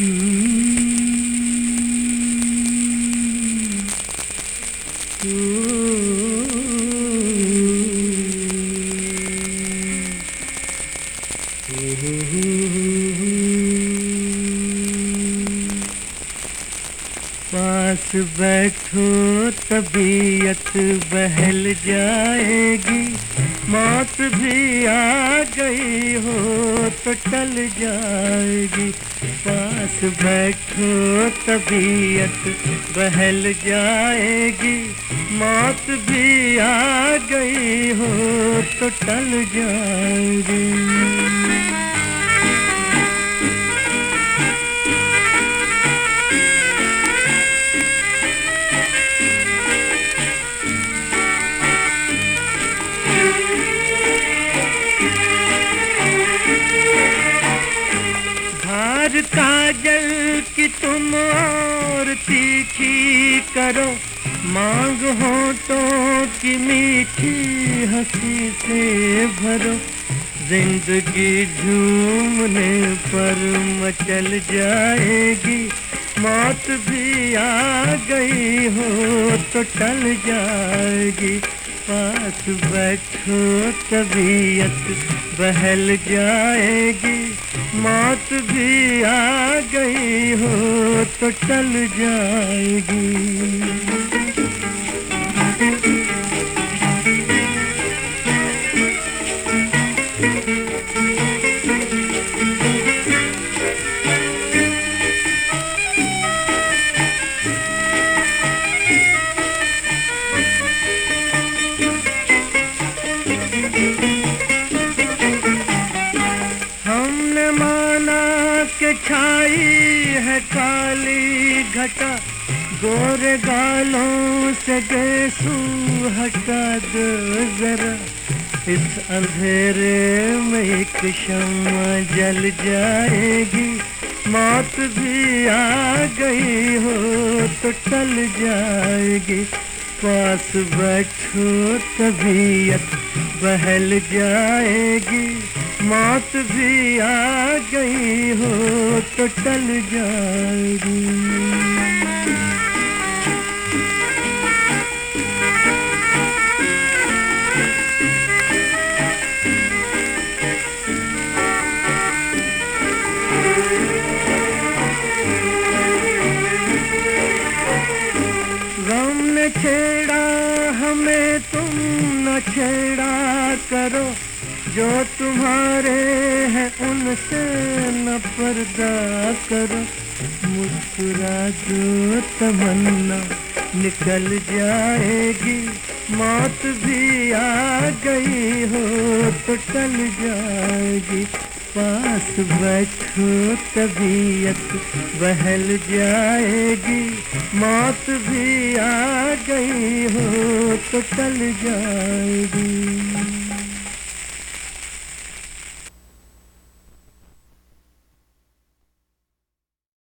Mm-hmm. mm-hmm. पास बैठो तबीयत बहल जाएगी। मौत भी आ गई हो तो टल जाएगी। पास बैठो तबीयत बहल जाएगी। मौत भी आ गई हो तो टल जाएगी। काजल की तुम और तीखी करो। मांग हो तो की मीठी हँसी से भरो। ज़िंदगी झूमने पर मचल जाएगी। मौत भी आ गई हो तो टल जाएगी। पास बैठो तबीयत बहल जाएगी। मौत भी आ गई हो तो चल जाएगी। माना के छाई है काली घटा, गोरे गालों से गेसू हटा दो जरा। इस अंधेरे में एक शम्मा जल जाएगी, मौत भी आ गई हो तो टल जाएगी। पास बैठो तबीयत बहल जाएगी। मौत भी आ गई हो तो टल जाएगी। छेड़ा, हमें तुम न छेड़ा करो। जो तुम्हारे हैं, उनसे न पर्दा करो। मुस्कुरा दो तमन्ना निकल जाएगी। मौत भी आ गई हो तो टल जाएगी। पास बैठो तबीयत, बहल जाएगी। मौत भी आ गई हो तो चल जाएगी।